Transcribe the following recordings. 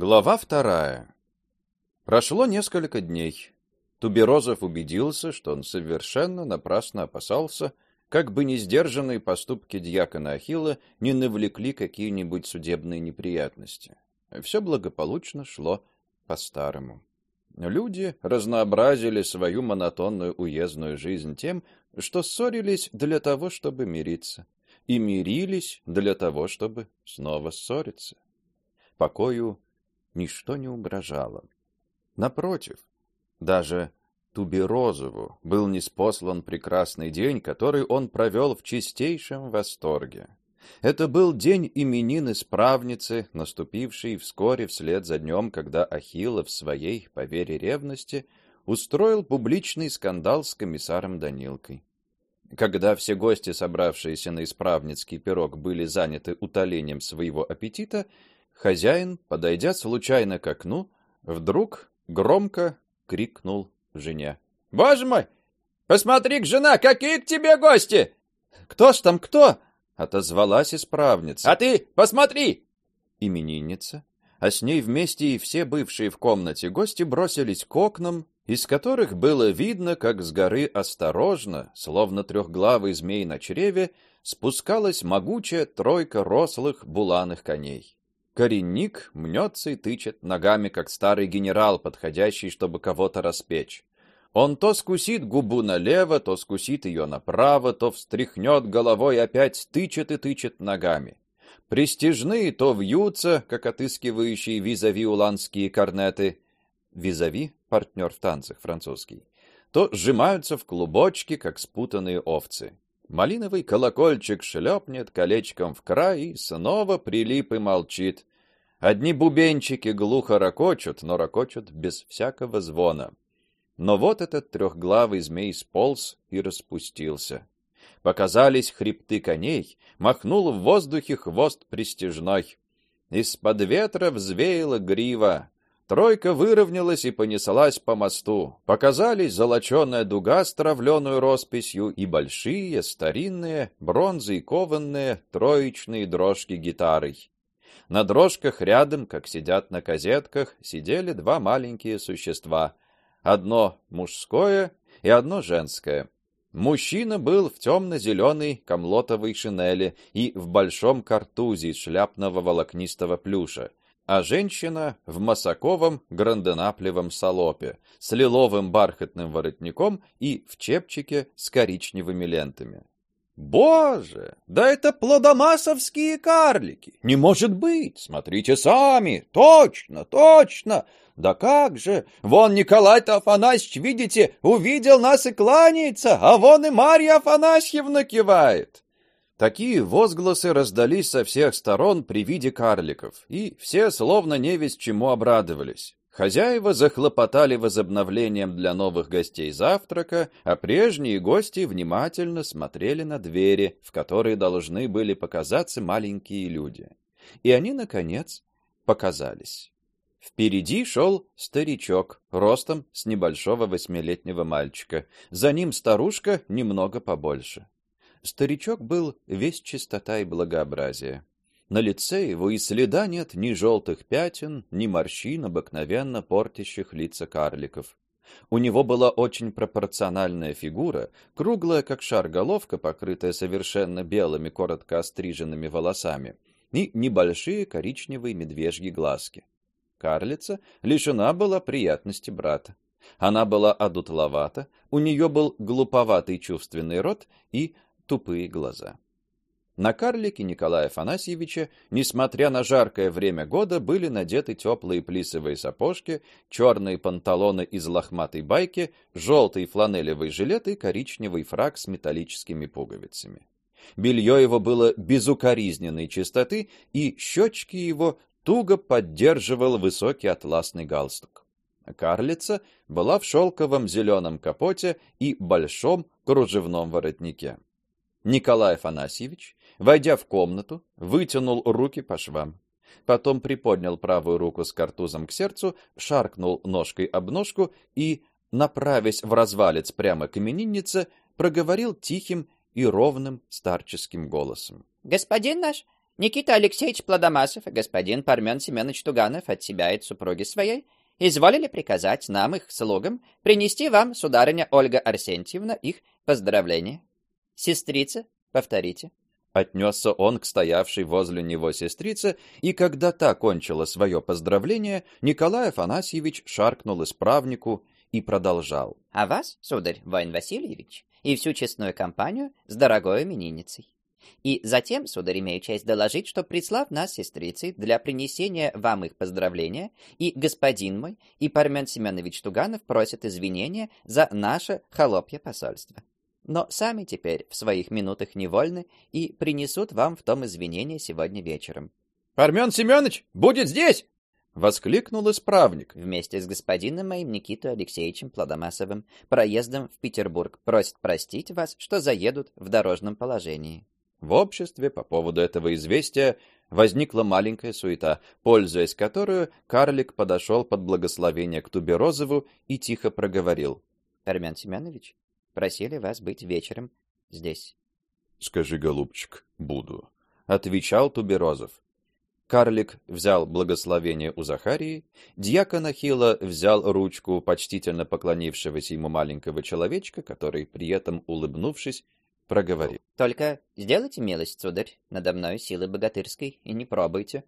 Глава вторая. Прошло несколько дней. Туберозов убедился, что он совершенно напрасно опасался, как бы несдержанные поступки дьякона Ахилла не навлекли какие-нибудь судебные неприятности. Все благополучно шло по-старому. Люди разнообразили свою монотонную уездную жизнь тем, что ссорились для того, чтобы мириться, и мирились для того, чтобы снова ссориться. Покою ничто не угрожало. Напротив, даже Туберозову был неспослан прекрасный день, который он провел в чистейшем восторге. Это был день именин исправницы, наступивший вскоре вслед за днем, когда Ахилла в своей, по вере ревности, устроил публичный скандал с комиссаром Данилкой. Когда все гости, собравшиеся на исправницкий пирог, были заняты утолением своего аппетита, хозяин, подойдя случайно к окну, вдруг громко крикнул жене. «Боже мой! Посмотри-ка, жена, какие к тебе гости!» «Кто ж там, кто?» — отозвалась исправница. «А ты посмотри!» Именинница, а с ней вместе и все бывшие в комнате гости бросились к окнам, из которых было видно, как с горы осторожно, словно трехглавый змей на чреве, спускалась могучая тройка рослых буланых коней. Коренник мнется и тычет ногами, как старый генерал, подходящий, чтобы кого-то распечь. Он то скусит губу налево, то скусит ее направо, то встряхнет головой опять тычет и тычет ногами. Престижные то вьются, как отыскивающие визави уланские корнеты. Визави — партнер в танцах французский. То сжимаются в клубочки, как спутанные овцы. Малиновый колокольчик шлепнет колечком в край и снова прилип и молчит. Одни бубенчики глухо ракочут, но ракочут без всякого звона. Но вот этот трехглавый змей сполз и распустился. Показались хребты коней, махнул в воздухе хвост пристежной. Из-под ветра взвеяла грива. Тройка выровнялась и понеслась по мосту. Показались золоченая дуга с травленую росписью и большие, старинные, бронзы и кованные, троечные дрожки гитарой. На дрожках рядом, как сидят на козетках, сидели два маленькие существа. Одно мужское и одно женское. Мужчина был в темно-зеленой комлотовой шинели и в большом картузе из шляпного волокнистого плюша, а женщина в масаковом гранденаплевом салопе с лиловым бархатным воротником и в чепчике с коричневыми лентами. Боже, да это плодомасовские карлики. Не может быть. Смотрите сами. Точно, точно. Да как же? Вон Николай-то Афанасьевич, видите, увидел нас и кланяется, а вон и Марья Афанасьевна кивает. Такие возгласы раздались со всех сторон при виде карликов, и все словно невесть чему обрадовались. Хозяева захлопотали возобновлением для новых гостей завтрака, а прежние гости внимательно смотрели на двери, в которые должны были показаться маленькие люди. И они наконец показались. Впереди шел старичок, ростом с небольшого восьмилетнего мальчика. За ним старушка немного побольше. Старичок был весь чистота и благообразие. На лице его и следа нет ни желтых пятен, ни морщин, обыкновенно портящих лица карликов. У него была очень пропорциональная фигура, круглая, как шар головка, покрытая совершенно белыми, коротко остриженными волосами, и небольшие коричневые медвежьи глазки. Карлица лишена была приятности брата. Она была одутловата, у нее был глуповатый чувственный рот и тупые глаза. На карлике Николая Афанасьевича, несмотря на жаркое время года, были надеты теплые плисовые сапожки, черные панталоны из лохматой байки, желтый фланелевый жилет и коричневый фрак с металлическими пуговицами. Белье его было безукоризненной чистоты, и щечки его туго поддерживал высокий атласный галстук. Карлица была в шелковом зеленом капоте и большом кружевном воротнике. Николай Афанасьевич Войдя в комнату, вытянул руки по швам. Потом приподнял правую руку с картузом к сердцу, шаркнул ножкой об ножку и, направясь в развалец прямо к имениннице, проговорил тихим и ровным старческим голосом: "Господин наш, Никита Алексеевич Плодомасов и господин Пармен Семенович Туганов от себя и от супруги своей изволили приказать нам, их слугам, принести вам, сударыня Ольга Арсентьевна, их поздравления. Сестрица, повторите. Отнесся он к стоявшей возле него сестрице, и когда та кончила свое поздравление, Николай Афанасьевич шаркнул исправнику и продолжал. А вас, сударь Войн Васильевич, и всю честную компанию с дорогой именинницей. И затем, сударь, имею честь доложить, что, прислав нас сестрицей для принесения вам их поздравления, и господин мой, и Пармен Семенович Туганов просят извинения за наше холопье посольство. Но сами теперь в своих минутах невольны и принесут вам в том извинения сегодня вечером. «Пармен Семенович будет здесь!» — воскликнул исправник. Вместе с господином моим Никитой Алексеевичем Плодомасовым проездом в Петербург просит простить вас, что заедут в дорожном положении. В обществе по поводу этого известия возникла маленькая суета, пользуясь которую карлик подошел под благословение к Туберозову и тихо проговорил. «Армян Семенович, просили вас быть вечером здесь». «Скажи, голубчик, буду», — отвечал Туберозов. Карлик взял благословение у Захарии, дьякон Ахилла взял ручку почтительно поклонившегося ему маленького человечка, который, при этом улыбнувшись, проговорил. «Только сделайте милость, сударь, надо мной силы богатырской, и не пробуйте».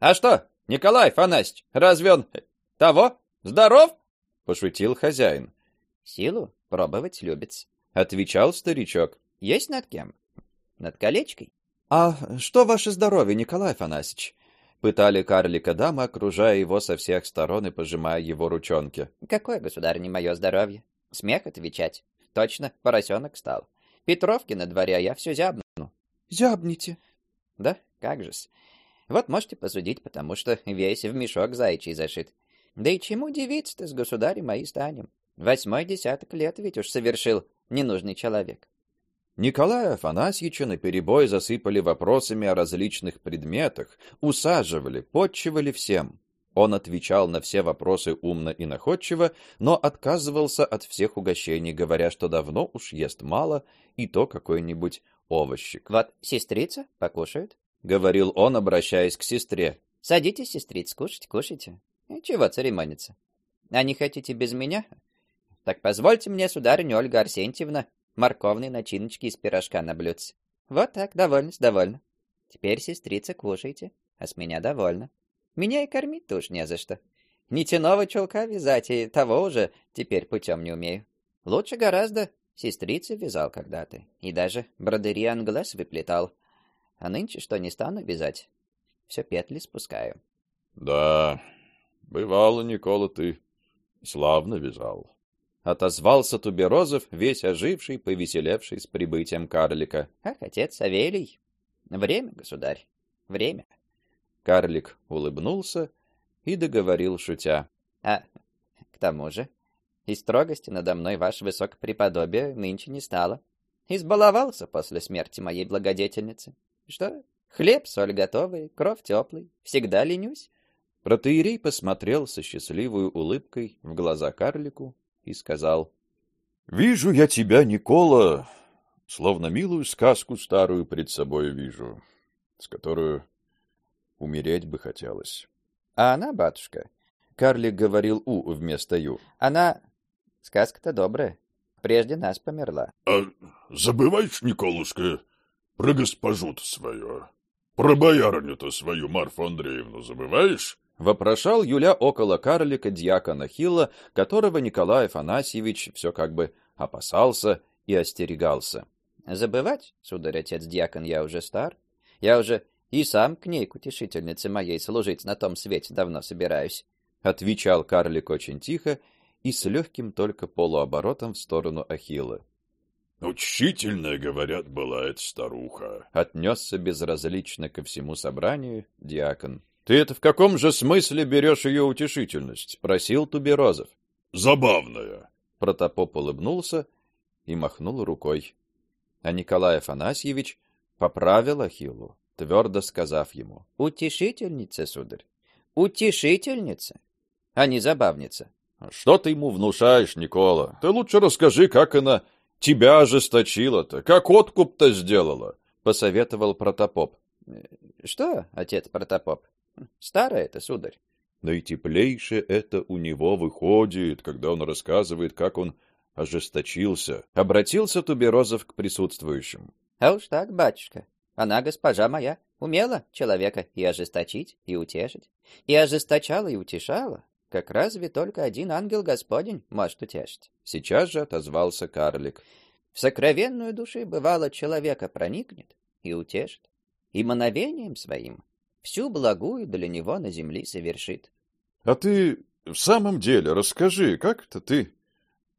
«А что, Николай Фанасьевич, разве он того? Здоров?» — пошутил хозяин. «Силу пробовать любится», — отвечал старичок. «Есть над кем? Над колечкой?» «А что ваше здоровье, Николай Афанасьевич?» Пытали карлика дамы, окружая его со всех сторон и пожимая его ручонки. «Какое, государь, не мое здоровье? Смех отвечать. Точно, поросенок стал. Петровки на дворе, а я все зябну. Зябните. Да, как же-с. Вот можете посудить, потому что весь в мешок зайчий зашит. Да и чему удивиться-то с государем мои станем? Восьмой десяток лет ведь уж совершил ненужный человек. Николая Афанасьевича наперебой засыпали вопросами о различных предметах, усаживали, подчивали всем. Он отвечал на все вопросы умно и находчиво, но отказывался от всех угощений, говоря, что давно уж ест мало, и то какой-нибудь овощик. «Вот сестрица покушает», — говорил он, обращаясь к сестре. «Садитесь, сестрица, кушайте, кушайте. Чего церемониться? А не хотите без меня? Так позвольте мне, сударыня Ольга Арсентьевна, морковной начиночки из пирожка на блюдце. Вот так, довольно, довольно. Теперь, сестрица, кушайте, а с меня довольно. Меня и кормить-то уж не за что. Нитяного чулка вязать, и того уже теперь путем не умею. Лучше гораздо сестрицы вязал когда-то, и даже бродери англес выплетал. А нынче что не стану вязать, все петли спускаю. — Да, бывало, Никола, ты славно вязал. Отозвался Туберозов, весь оживший, повеселевший с прибытием карлика. — Ах, отец Савелий, время, государь, время. Карлик улыбнулся и договорил, шутя. «А к тому же, и строгости надо мной ваше высокопреподобие нынче не стало. Избаловался после смерти моей благодетельницы. Что, хлеб, соль готовый, кровь теплый, всегда ленюсь?» Протеерей посмотрел со счастливой улыбкой в глаза карлику и сказал. «Вижу я тебя, Никола, словно милую сказку старую пред собой вижу, с которую Умереть бы хотелось. А она, батюшка, карлик говорил «у» вместо «ю». Она... Сказка-то добрая. Прежде нас померла. А забываешь, Николушка, про госпожу-то свою? Про боярыню-то свою, Марфу Андреевну, забываешь? Вопрошал Юля около карлика дьякона Хилла, которого Николай Афанасьевич все как бы опасался и остерегался. Забывать, сударь отец дьякон, я уже стар. Я уже и сам к ней, к утешительнице моей, служить на том свете давно собираюсь. Отвечал карлик очень тихо и с легким только полуоборотом в сторону Ахилла. «Учительная, говорят, была эта старуха», — отнесся безразлично ко всему собранию диакон. «Ты это в каком же смысле берешь ее утешительность?» — просил Туберозов. «Забавная». Протопоп улыбнулся и махнул рукой. А Николай Афанасьевич поправил Ахиллу твердо сказав ему. «Утешительница, сударь, утешительница, а не забавница». «Что ты ему внушаешь, Никола? Ты лучше расскажи, как она тебя ожесточила-то, как откуп-то сделала», — посоветовал протопоп. Что, отец Протопоп? Старое это, сударь. Наитеплейше это у него выходит, когда он рассказывает, как он ожесточился. Обратился Туберозов к присутствующим. А уж так, батюшка. Она, госпожа моя, умела человека и ожесточить, и утешить. И ожесточала, и утешала. Как разве только один ангел Господень может утешить. Сейчас же отозвался карлик. В сокровенную души бывало человека проникнет и утешит, и мановением своим всю благую для него на земле совершит. — А ты в самом деле расскажи, как это ты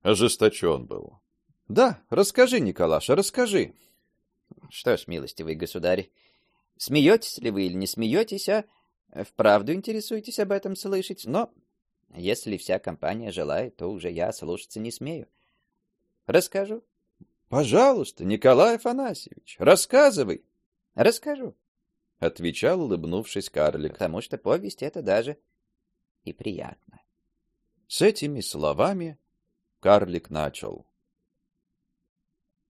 ожесточен был? — Да, расскажи, Николаша, расскажи. — Что ж, милостивый государь, смеетесь ли вы или не смеетесь, а вправду интересуетесь об этом слышать, но если вся компания желает, то уже я слушаться не смею. Расскажу. Пожалуйста, Николай Афанасьевич, рассказывай. Расскажу. Отвечал, улыбнувшись карлик. Потому что повесть это даже и приятно. С этими словами карлик начал.